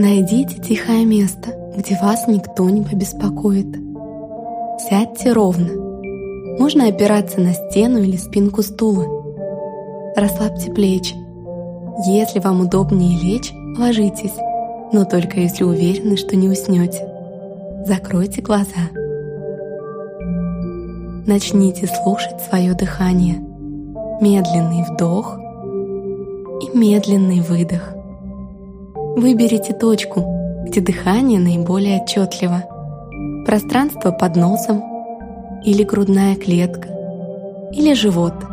Найдите тихое место, где вас никто не побеспокоит. Сядьте ровно. Можно опираться на стену или спинку стула. Расслабьте плечи. Если вам удобнее лечь, ложитесь, но только если уверены, что не уснете. Закройте глаза. Начните слушать свое дыхание. Медленный вдох и медленный выдох. Выберите точку, где дыхание наиболее отчетливо. Пространство под носом или грудная клетка или живот –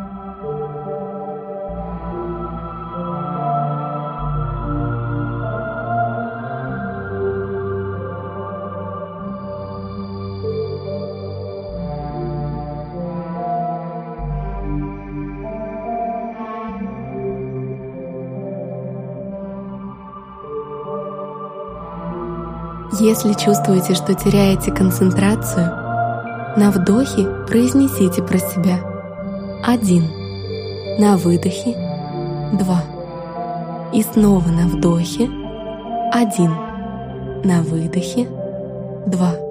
Если чувствуете, что теряете концентрацию, на вдохе произнесите про себя. Один, на выдохе. Два, и снова на вдохе. Один, на выдохе. Два.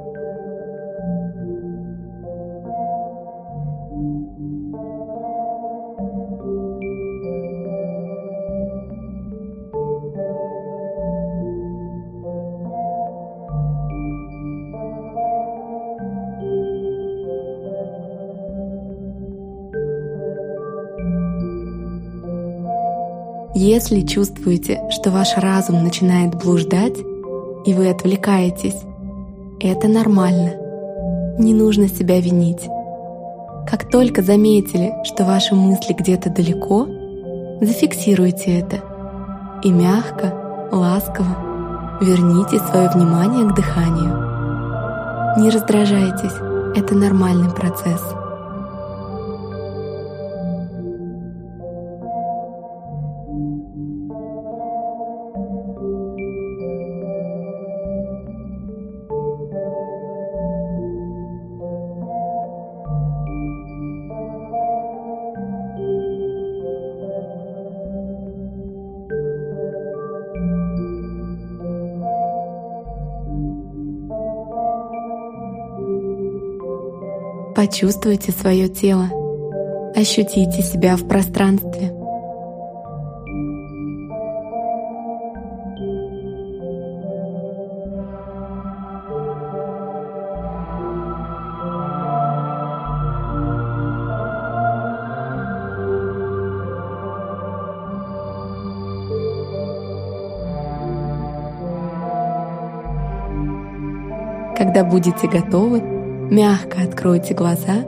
Если чувствуете, что ваш разум начинает блуждать, и вы отвлекаетесь, это нормально. Не нужно себя винить. Как только заметили, что ваши мысли где-то далеко, зафиксируйте это и мягко, ласково верните свое внимание к дыханию. Не раздражайтесь, это нормальный процесс. Почувствуйте свое тело. Ощутите себя в пространстве. Когда будете готовы, Мягко откройте глаза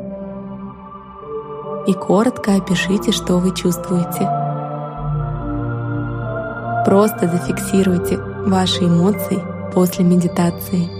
и коротко опишите, что вы чувствуете. Просто зафиксируйте ваши эмоции после медитации.